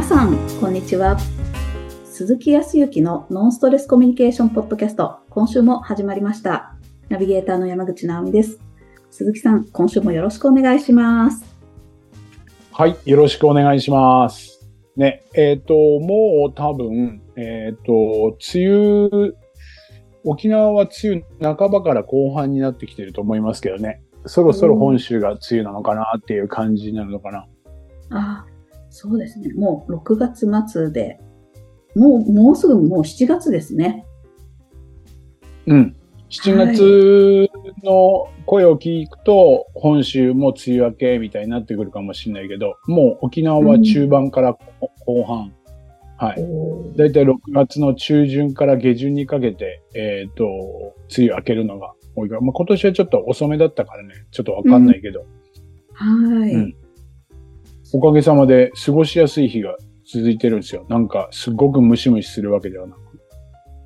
皆さん、こんにちは。鈴木康之のノンストレスコミュニケーションポッドキャスト、今週も始まりました。ナビゲーターの山口直美です。鈴木さん、今週もよろしくお願いします。はい、よろしくお願いします。ね、えっ、と、もう多分、えっ、と、梅雨、沖縄は梅雨半ばから後半になってきてると思いますけどね。そろそろ本州が梅雨なのかなっていう感じになるのかな。あ、そうですね。もう6月末で、もう、もうすぐもう7月ですね。うん。7月の声を聞くと、本州も梅雨明けみたいになってくるかもしれないけど、もう沖縄は中盤から後半。はい。だいたい6月の中旬から下旬にかけて、えっ、と、梅雨明けるのが多いから、まあ、今年はちょっと遅めだったからね、ちょっとわかんないけど、はい、うんおかげさまで過ごしやすい日が続いてるんですよ。なんか、すごくムシムシするわけではなく。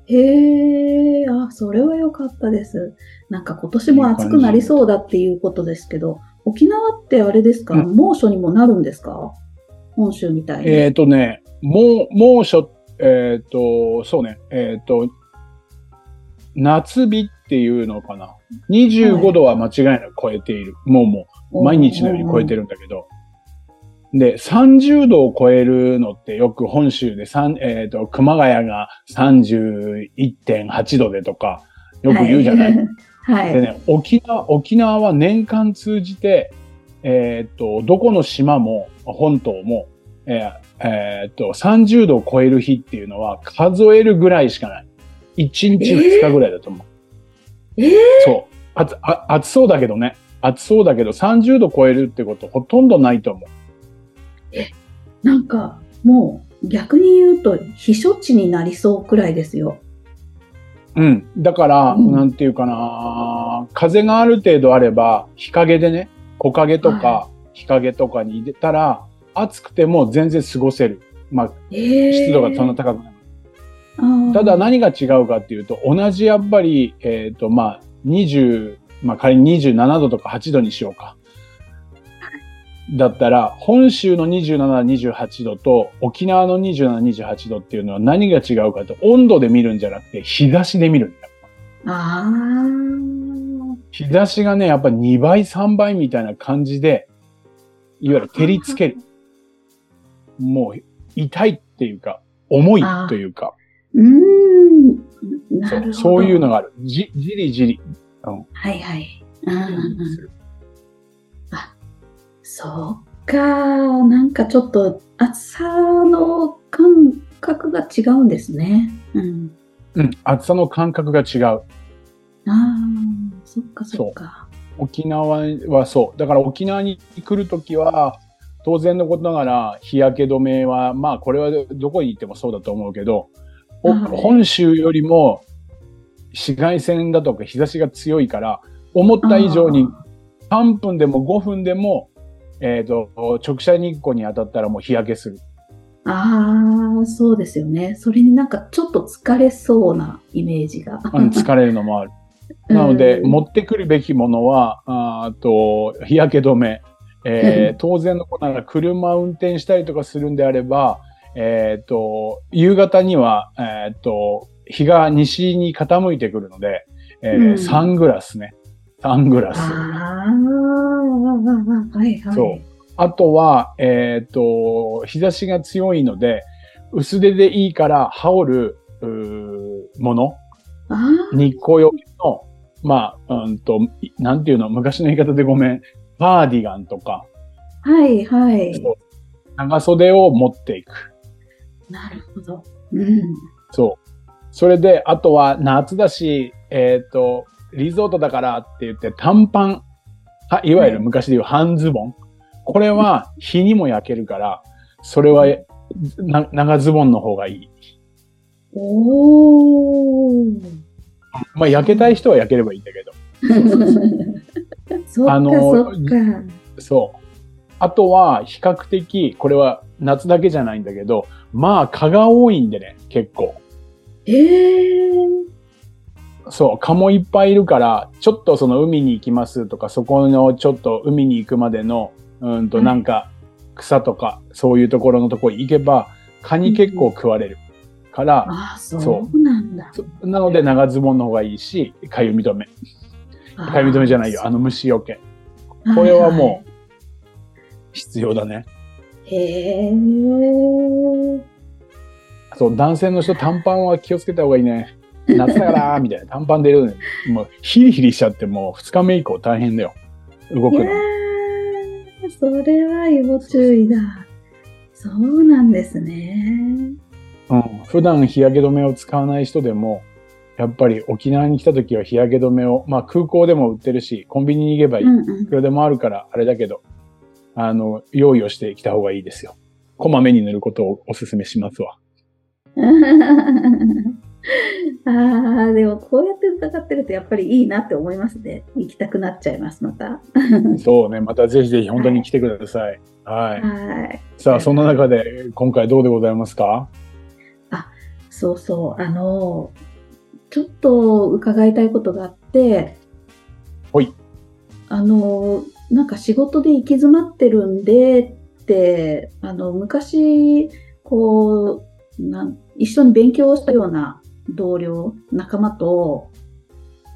へえ、あ、それは良かったです。なんか今年も暑くなりそうだっていうことですけど、沖縄ってあれですか、うん猛暑にもなるんですか？本州みたいに。えっ、とね、もう、猛暑、えっ、と、そうね、えっ、と、夏日っていうのかな。25度は間違いなく超えている。もうもう、毎日のように超えてるんだけど。で、30度を超えるのってよく本州で、三えっ、と、熊谷が31.8度でとか、よく言うじゃない？はい。でね、沖縄、沖縄は年間通じて、えっ、と、どこの島も、本島も、えーえーっと、30度を超える日っていうのは数えるぐらいしかない。1日2日ぐらいだと思う。えー、そう。あつあ暑そうだけどね。暑そうだけど30度超えるってことほとんどないと思う。なんか、もう逆に言うと、避暑地になりそうくらいですよ。うん。だから、うんなんていうかな、風がある程度あれば、日陰でね、木陰とはか日陰とかに入れたら、暑くても全然過ごせる。まあ、えー、湿度がそんな高くない。ただ何が違うかっていうと、同じやっぱり、えっ、と、まあ、20、まあ仮に27度とか8度にしようか。だったら、本州の27、28度と沖縄の27、28度っていうのは何が違うかと、温度で見るんじゃなくて、日差しで見るんだよ。あー日差しがね、やっぱ2倍、3倍みたいな感じで、いわゆる照りつける。もう、痛いっていうか、重いというか、うーん。なそうるほど。そういうのがある。じ、じりじり。うんはいはい。うんそうか。なんかちょっと暑さの感覚が違うんですね。うん。うん、暑さの感覚が違う。ああ、そっかそっか。沖縄はそう。だから沖縄に来るときは、当然のことながら日焼け止めは、まあこれはどこに行ってもそうだと思うけど、本州よりも紫外線だとか日差しが強いから、思った以上に3分でも5分でも、えっ、と、直射日光に当たったらもう日焼けする。ああ、そうですよね。それになんかちょっと疲れそうなイメージが。うん疲れるのもある。なので、うん持ってくるべきものは、あーと、日焼け止め。えー当然のことながら車を運転したりとかするんであれば、えっ、と、夕方には、えっ、と、日が西に傾いてくるので、えーうんサングラスね。サングラス。ああ、はいはい。そう。あとは、えっ、と、日差しが強いので、薄手でいいから羽織る、もの。あ日光浴の、まあ、うんと、いなんていうの、昔の言い方でごめん、バーディガンとか、あ、はいはい。長袖を持っていく。なるほど。うん。そう。それで、あとは夏だし、えっ、と、リゾートだからって言って短パン、はいわゆる昔で言う半ズボン。これは日にも焼けるから、それはな長ズボンの方がいい。おー。まあ焼けたい人は焼ければいいんだけど。そっかあのそっか。そう。あとは、比較的、これは夏だけじゃないんだけど、まあ、蚊が多いんでね、結構。ええそう、蚊もいっぱいいるから、ちょっとその海に行きますとか、そこのちょっと海に行くまでの、うんとはいなんか、草とか、そういうところのところ行けば、蚊に結構食われる。から、ああ、そうなんだ。そなので長ズボンの方がいいし、かゆみ止め。かゆみ止めじゃないよ。あの虫除け。これはもう必要だね。う。へえ。そう、男性の人短パンは気をつけた方がいいね。夏だから、みたいな。短パンでいるのに、もうヒリヒリしちゃって、もう2日目以降大変だよ。動くの。いやーそれは要注意だ。そうなんですね。うん。普段日焼け止めを使わない人でも、やっぱり沖縄に来た時は日焼け止めを、まあ空港でも売ってるし、コンビニに行けばいい。うんうんいくらでもあるから、あれだけど、あの、用意をしてきた方がいいですよ。こまめに塗ることをお勧めしますわ。ああ、でもこうやって伺ってるとやっぱりいいなって思いますね。行きたくなっちゃいます、また。そうね、またぜひぜひ本当に来てください。はい。はい。さあ、そんな中で、今回どうでございますか？そうそう。あの、ちょっと伺いたいことがあって、ほい。あの、なんか仕事で行き詰まってるんでって、あの、昔、こう、なん一緒に勉強をしたような同僚、仲間と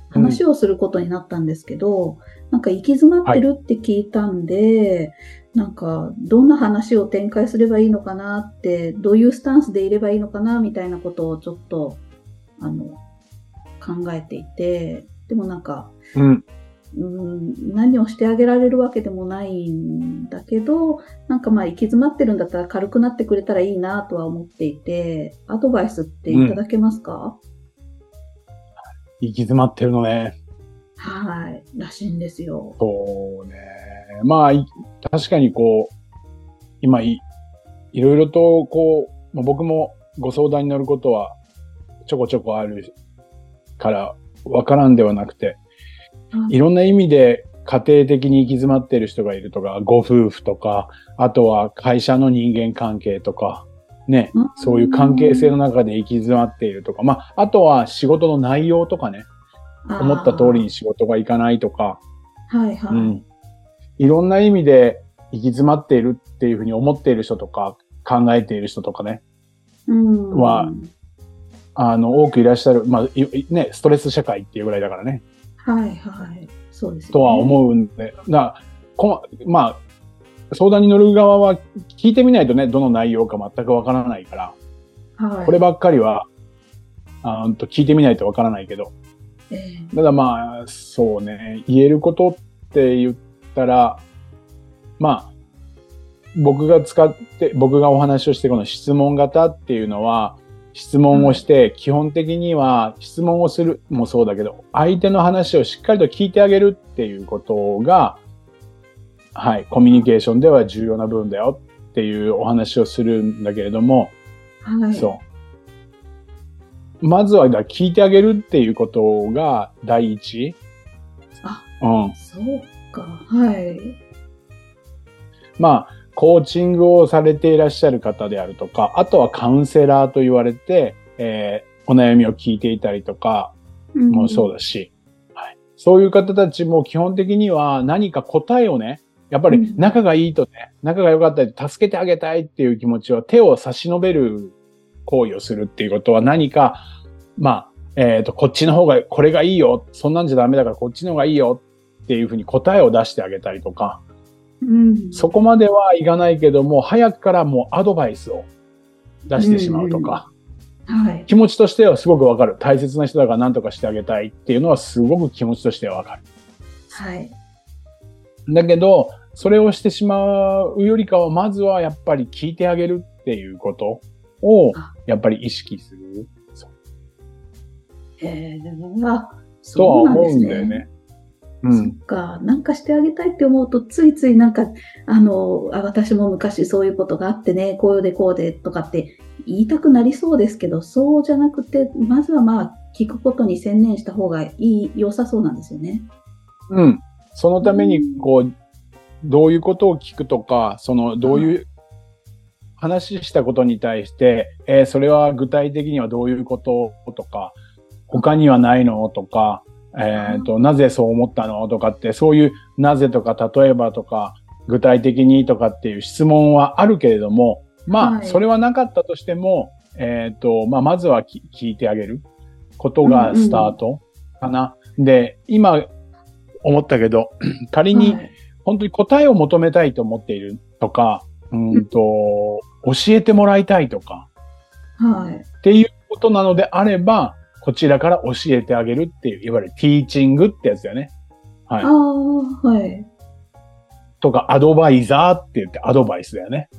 話をすることになったんですけど、なんか行き詰まってるって聞いたんで、なんかどんな話を展開すればいいのかなって、どういうスタンスでいればいいのかなみたいなことをちょっと、あの、考えていて、でもなんか、うん。うん、何をしてあげられるわけでもないんだけど、なんかまあ行き詰まってるんだったら軽くなってくれたらいいなとは思っていて、アドバイスっていただけますか、行き詰まってるのね。はい、らしいんですよ。そうね。まあ、い確かにこう、今い、いろいろとこう、まあ僕もご相談に乗ることはちょこちょこあるから、わからんではなくて、いろんな意味で家庭的に行き詰まっている人がいるとか、ご夫婦とか、あとは会社の人間関係とか、ね、うん。そういう関係性の中で行き詰まっているとか、まあ、あとは仕事の内容とかね、思った通りに仕事がいかないとか。はいはい。うん。いろんな意味で行き詰まっているっていうふうに思っている人とか、考えている人とかね、うん。はあの、多くいらっしゃる、まあ、ね、ストレス社会っていうぐらいだからね、はいはい。そうですよね。とは思うんで、なこまあ、相談に乗る側は聞いてみないとね、どの内容か全くわからないから、はい、こればっかりは、あと聞いてみないとわからないけど、えただまあ、そうね、言えることって言ったら、まあ、僕が使って、僕がお話をしてこの質問型っていうのは、質問をして、基本的には質問をするもそうだけど、相手の話をしっかりと聞いてあげるっていうことが、はい、コミュニケーションでは重要な部分だよっていうお話をするんだけれども、ーはい。そう。まずはだ聞いてあげるっていうことが第一。あ、うん。そうか。はい。まあ、コーチングをされていらっしゃる方であるとか、あとはカウンセラーと言われて、えーお悩みを聞いていたりとかもそうだし、はい、そういう方たちも基本的には何か答えをね、やっぱりうん。仲がいいとね、仲が良かったり助けてあげたいっていう気持ちは手を差し伸べる行為をするっていうことは何か、まあ、えっ、と、こっちの方が、これがいいよ。そんなんじゃダメだからこっちの方がいいよ。っていうふうに答えを出してあげたりとか、うん。そこまではいかないけども、早くからもうアドバイスを出してしまうとか、はい。気持ちとしてはすごくわかる。大切な人だから何とかしてあげたいっていうのはすごく気持ちとしてはわかる。はい。だけど、それをしてしまうよりかは、まずはやっぱり聞いてあげるっていうことをあ、やっぱり意識する。そうえー、あ、とはそうなん思ですね。うんだよね。うそっん。か、なんかしてあげたいって思うと、ついついなんか、あの、あ私も昔そういうことがあってね、こうでこうでとかって言いたくなりそうですけど、そうじゃなくて、まずはまあ、聞くことに専念した方がいい、良さそうなんですよね。うん。そのために、こう、どういうことを聞くとか、その、どういう、話したことに対して、えーそれは具体的にはどういうこととか、他にはないのとか、えっ、と、なぜそう思ったのとかって、そういう、なぜとか、例えばとか、具体的にとかっていう質問はあるけれども、まあ、はいそれはなかったとしても、えっ、と、まあ、まずはき聞いてあげることがスタートかな。で、今思ったけど、仮にはい本当に答えを求めたいと思っているとか、うんと、教えてもらいたいとか、はい。っていうことなのであれば、こちらから教えてあげるっていう、いわゆるティーチングってやつだよね。はいあ。あ、はい。とか、アドバイザーって言ってアドバイスだよね。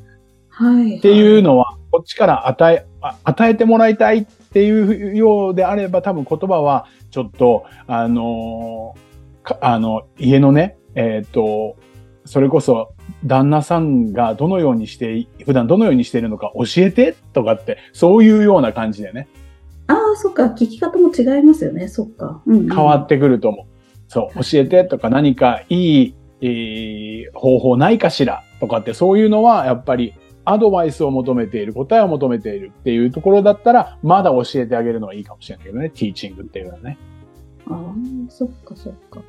はい。っていうのは、こっちから与え、あ与えてもらいたいっていうようであれば、多分言葉は、ちょっと、あのーかあの、家のね、えっ、と、それこそ、旦那さんがどのようにして、普段どのようにしているのか教えてとかって、そういうような感じでね、そっか。聞き方も違いますよね。そっか。うん、うん。変わってくると思う。そう、はい教えてとか何かいい、えー方法ないかしらとかって、そういうのはやっぱりアドバイスを求めている、答えを求めているっていうところだったら、まだ教えてあげるのはいいかもしれないけどね、ティーチングっていうのはね。ああ、そっか、そっか。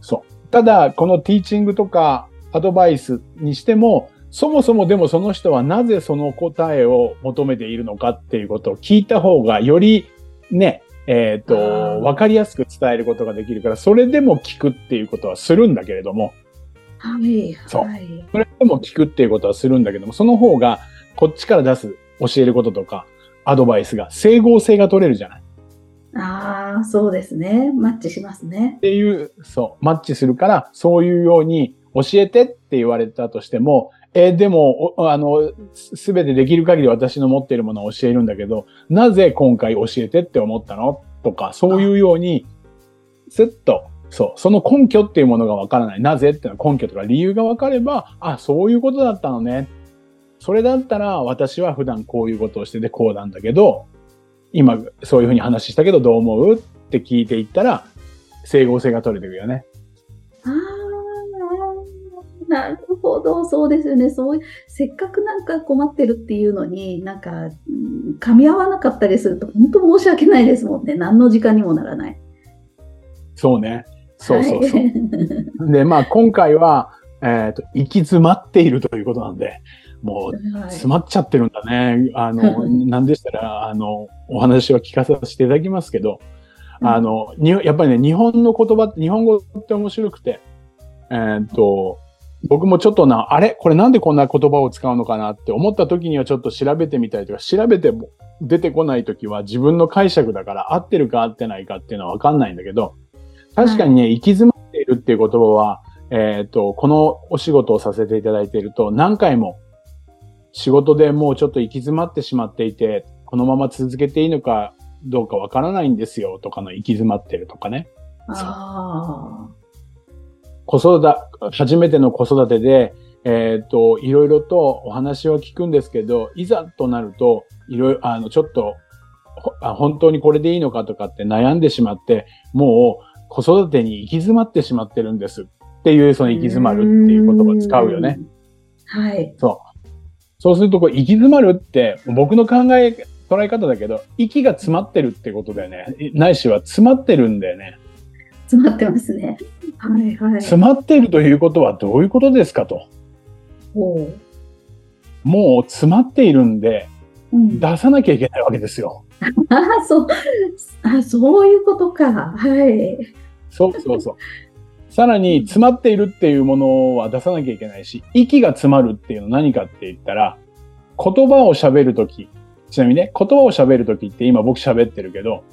そう。ただ、このティーチングとかアドバイスにしても、そもそもでもその人はなぜその答えを求めているのかっていうことを聞いた方がよりね、えっ、あーと、わかりやすく伝えることができるから、それでも聞くっていうことはするんだけれども、はい、そうはい。それでも聞くっていうことはするんだけども、その方がこっちから出す教えることとかアドバイスが整合性が取れるじゃないっああ、そうですね。マッチしますね。ていう、そう、マッチするから、そういうように教えてって言われたとしても、えでも、あの、すべてできる限り私の持っているものを教えるんだけど、なぜ今回教えてって思ったの？とか、そういうように、すっと、そう、その根拠っていうものがわからない。なぜっていうのは根拠とか理由がわかれば、あ、そういうことだったのね。それだったら私は普段こういうことをしててこうなんだけど、今そういうふうに話したけどどう思う？って聞いていったら、整合性が取れてくるよね。なるほど。そうですよね。そうせっかくなんか困ってるっていうのに、なんか、うん噛み合わなかったりすると、本当申し訳ないですもんね。何の時間にもならない。そうね。そうそうそう。はいで、まあ今回は、えっ、と、行き詰まっているということなんで、もうはい詰まっちゃってるんだね。あの、なんでしたら、あの、お話は聞かさせていただきますけど、あの、にやっぱりね、日本の言葉日本語って面白くて、えっ、と、僕もちょっとな、あれ？これなんでこんな言葉を使うのかなって思った時にはちょっと調べてみたりとか、調べても出てこない時は自分の解釈だから合ってるか合ってないかっていうのはわかんないんだけど、確かにね、行き詰まっているっていう言葉は、えっ、と、このお仕事をさせていただいていると何回も仕事でもうちょっと行き詰まってしまっていて、このまま続けていいのかどうかわからないんですよとかの行き詰まってるとかね。あ子育て、初めての子育てで、えっ、と、いろいろとお話は聞くんですけど、いざとなると、いろいろ、あの、ちょっと、本当にこれでいいのかとかって悩んでしまって、もう子育てに行き詰まってしまってるんですっていう、そあ。の行き詰まるっていう言葉を使うよね。うん。はい。そう。そうすると、こう、行き詰まるって、僕の考え、捉え方だけど、息が詰まってるってことだよね。ないしは詰まってるんだよね。詰まってますね。はいはい。詰まっているということはどういうことですかと。おうもう詰まっているんで、うん、出さなきゃいけないわけですよ。ああ、そう、あそういうことか。はい。そうそうそう。さらに、詰まっているっていうものは出さなきゃいけないし、息が詰まるっていうのは何かって言ったら、言葉を喋るとき、ちなみにね、言葉を喋るときって今僕喋ってるけど、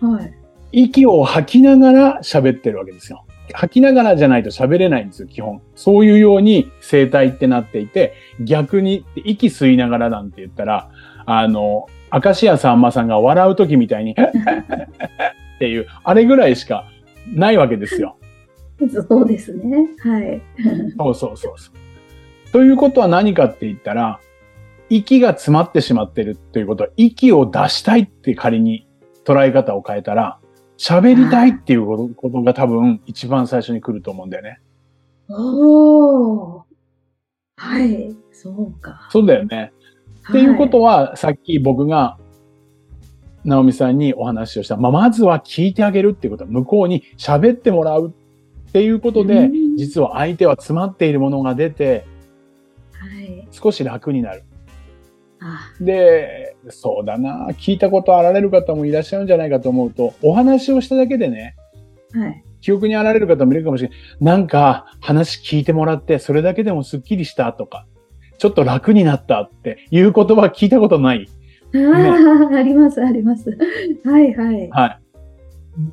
はい。息を吐きながら喋ってるわけですよ。吐きながらじゃないと喋れないんですよ、基本。そういうように声帯ってなっていて、逆に息吸いながらなんて言ったら、あの、明石家さんまさんが笑うときみたいに、っていう、あれぐらいしかないわけですよ。そうですね。はい。そうそうそうそう。ということは何かって言ったら、息が詰まってしまってるっていうことは、息を出したいって仮に捉え方を変えたら、喋りたいっていうことが多分一番最初に来ると思うんだよね。おー。はい。そうか。そうだよね。っていうことは、さっき僕が、直美さんにお話をした。まあ、まずは聞いてあげるっていうことは、向こうに喋ってもらうっていうことで、実は相手は詰まっているものが出て、はい。少し楽になる。あで、そうだな、聞いたことあられる方もいらっしゃるんじゃないかと思うと、お話をしただけでね、はい。記憶にあられる方もいるかもしれない。なんか話聞いてもらって、それだけでもスッキリしたとか、ちょっと楽になったっていう言葉聞いたことない。ああ、あります、あります。はい、はい。はい。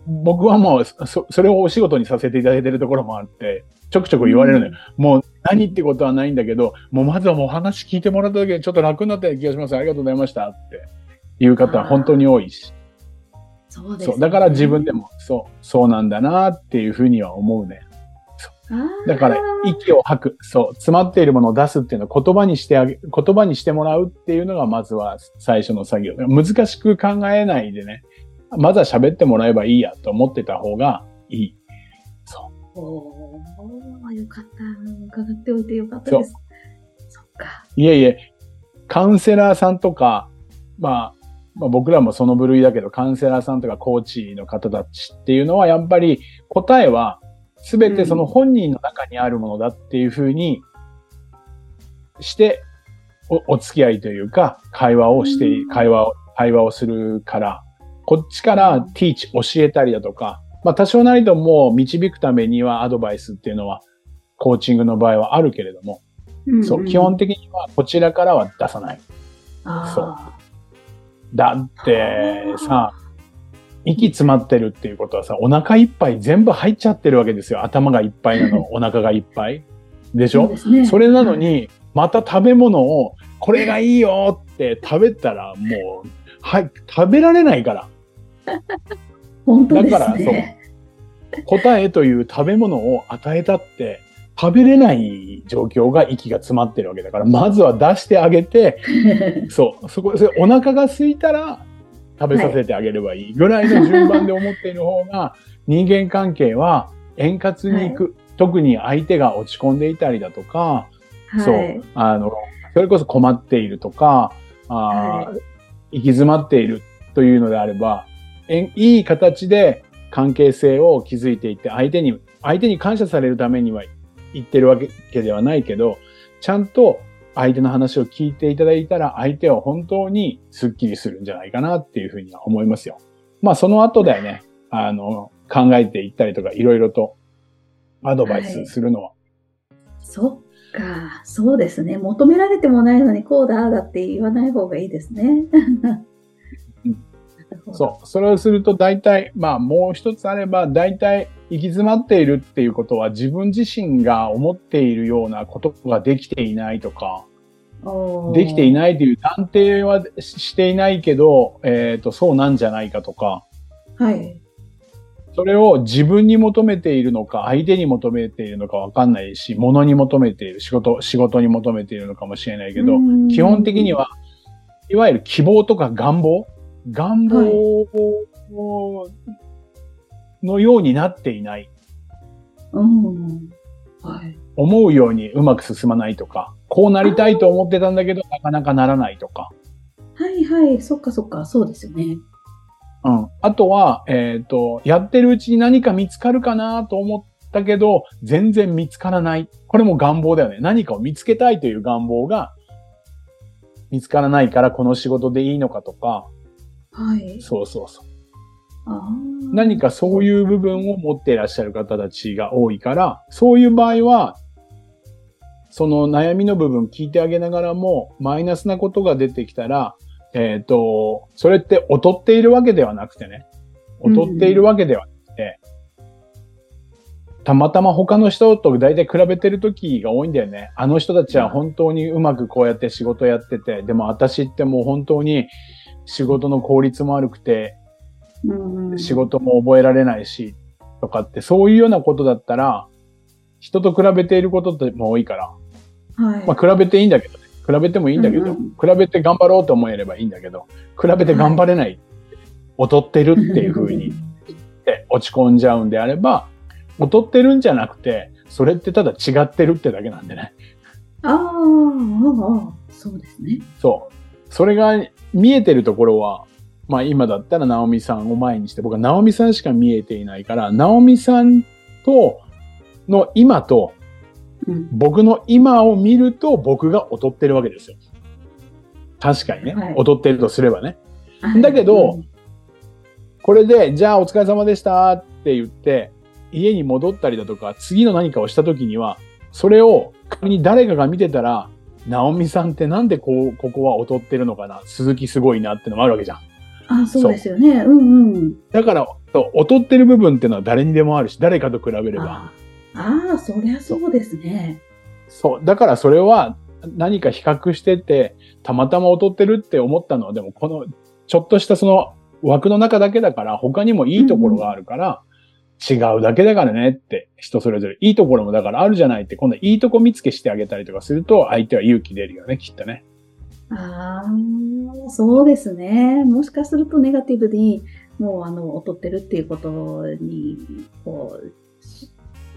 僕はもうそ、それをお仕事にさせていただいてるところもあって、ちょくちょく言われるのよ。もう何ってことはないんだけど、もうまずはもうお話聞いてもらっただけでちょっと楽になったような気がします。ありがとうございましたっていう方は本当に多いし。そうです、ね。だから自分でも、そう、そうなんだなっていうふうには思うね。だから、息を吐く。そう。詰まっているものを出すっていうのを言葉にしてあげ、言葉にしてもらうっていうのが、まずは最初の作業。難しく考えないでね。まずは喋ってもらえばいいやと思ってた方がいい。そおー、よかった。伺っておいてよかったです。そっか。う。いえいえ、カウンセラーさんとか、まあ、まあ、僕らもその部類だけど、カウンセラーさんとかコーチの方たちっていうのは、やっぱり答えは全てその本人の中にあるものだっていうふうにしてお、お付き合いというか、会話をして、うん会話を、会話をするから、こっちからティーチ、教えたりだとか、まあ多少なりとも導くためにはアドバイスっていうのは、コーチングの場合はあるけれども、うんそう、基本的にはこちらからは出さない。あだってさ、息詰まってるっていうことはさ、お腹いっぱい全部入っちゃってるわけですよ。頭がいっぱいなの、お腹がいっぱい。でーしょ？そね。それなのに、また食べ物を、これがいいよって食べたら、もう、はい、食べられないから。本当ですだからね。答えという食べ物を与えたって、食べれない状況が息が詰まってるわけだから、まずは出してあげて、そう、そこ、それお腹が空いたら食べさせてあげればいいぐらいの順番で思っている方が、人間関係は円滑にいく。特に相手が落ち込んでいたりだとか、そはい。う、あの、それこそ困っているとか、あーは行き詰まっているというのであれば、いい形で関係性を築いていって、相手に、相手に感謝されるためには言ってるわけではないけど、ちゃんと相手の話を聞いていただいたら、相手は本当にスッキリするんじゃないかなっていうふうには思いますよ。まあ、その後だよね、あの、考えていったりとか、いろいろとアドバイスするのは。そっか。そうですね。求められてもないのに、こうだ、だって言わない方がいいですね。そう。それをすると大体、まあもう一つあれば、大体行き詰まっているっていうことは自分自身が思っているようなことができていないとか、うできていい。ないという断定はししていないけど、えっ、と、そうなんじゃないかとか、はい。それを自分に求めているのか、相手に求めているのかわかんないし、物に求めている、仕事、仕事に求めているのかもしれないけど、基本的には、いわゆる希望とか願望願望のようになっていない。うん。はい。思うようにうまく進まないとか、こうなりたいと思ってたんだけど、なかなかならないとか。はいはい。そっかそっか。そうですよね。うん。あとは、えっ、と、やってるうちに何か見つかるかなと思ったけど、全然見つからない。これも願望だよね。何かを見つけたいという願望が、見つからないからこの仕事でいいのかとか、はい。そうそうそう。何かそういう部分を持っていらっしゃる方たちが多いから、そういう場合は、その悩みの部分聞いてあげながらも、マイナスなことが出てきたら、えっ、と、それって劣っているわけではなくてね、劣っているわけではなくて、たまたま他の人と大体比べてる時が多いんだよね。あの人たちは本当にうまくこうやって仕事やってて、でも私ってもう本当に仕事の効率も悪くて、うん仕事も覚えられないし、とかって、そういうようなことだったら、人と比べていることっても多いから、はい。まあ比べていいんだけどね。比べてもいいんだけど、うんうん比べて頑張ろうと思えればいいんだけど、比べて頑張れない、劣ってるっていう風にって落ち込んじゃうんであれば、劣ってるんじゃなくて、それってただ違ってるってだけなんでね。あーあそうですね。そう。それが見えてるところは、まあ今だったらナオミさんを前にして、僕はナオミさんしか見えていないから、ナオミさんとの今と、うん。僕の今を見ると僕が劣ってるわけですよ。確かにね。はい劣ってるとすればね。だけどうんこれで、じゃあお疲れ様でしたって言って、家に戻ったりだとか、次の何かをした時には、それを仮に誰かが見てたら、直美さんってなんでこう、ここは劣ってるのかな？鈴木すごいなってのもあるわけじゃん。あ、そうですよね。うんうん。だから、劣ってる部分っていうのは誰にでもあるし、誰かと比べれば。ああ、そりゃそうですね。そう。だからそれは何か比較してて、たまたま劣ってるって思ったのは、でもこの、ちょっとしたその枠の中だけだから、他にもいいところがあるから、違うだけだからねって、人それぞれ。いいところもだからあるじゃないって、今度いいとこ見つけしてあげたりとかすると、相手は勇気出るよね、きっとね。ああ、そうですね。もしかするとネガティブに、もうあの、劣ってるっていうことに、こ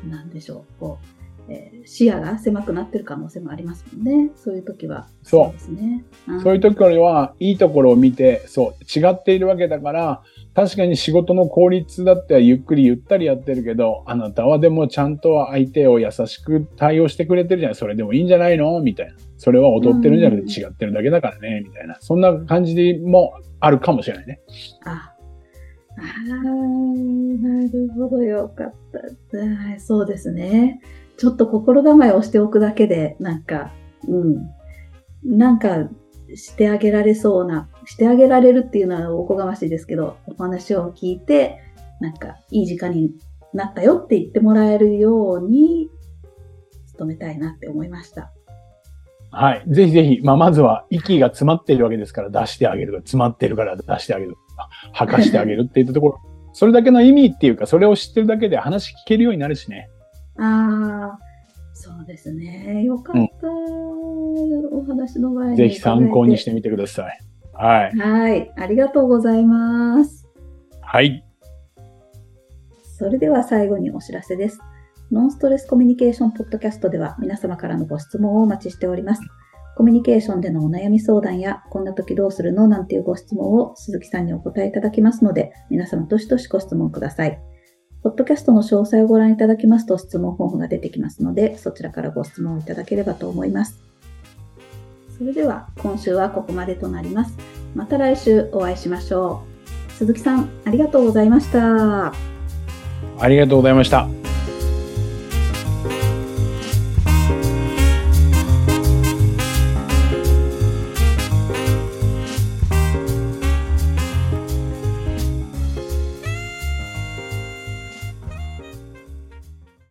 う、なんでしょう、こう、えー視野が狭くなってる可能性もありますもんね。そういう時は。そうですね。んそういう時からは、いいところを見て、そう、違っているわけだから、確かに仕事の効率だってはゆっくりゆったりやってるけど、あなたはでもちゃんと相手を優しく対応してくれてるじゃない。それでもいいんじゃないの？みたいな。それは踊ってるんじゃなくて違ってるだけだからね、みたいな。そんな感じもあるかもしれないね。ああー、なるほど、よかった。はいそうですね。ちょっと心構えをしておくだけで、なんか、うん。なんか、してあげられそうな、してあげられるっていうのはおこがましいですけど、お話を聞いて、なんか、いい時間になったよって言ってもらえるように、努めたいなって思いました。はい。ぜひぜひ、まあ、まずは息が詰まっているわけですから出してあげる。詰まってるから出してあげる。吐かしてあげるって言ったところ、それだけの意味っていうか、それを知ってるだけで話聞けるようになるしね。ああ、そうですね。よかった。お話の前に。ぜひ参考にしてみてください。はい。はい。ありがとうございます。はい。それでは最後にお知らせです。ノンストレスコミュニケーションポッドキャストでは皆様からのご質問をお待ちしております。コミュニケーションでのお悩み相談や、こんな時どうするのなんていうご質問を鈴木さんにお答えいただきますので、皆様どしどしご質問ください。ポッドキャストの詳細をご覧いただきますと質問フォームが出てきますので、そちらからご質問をいただければと思います。それでは今週はここまでとなります。また来週お会いしましょう。鈴木さん、ありがとうございました。ありがとうございました。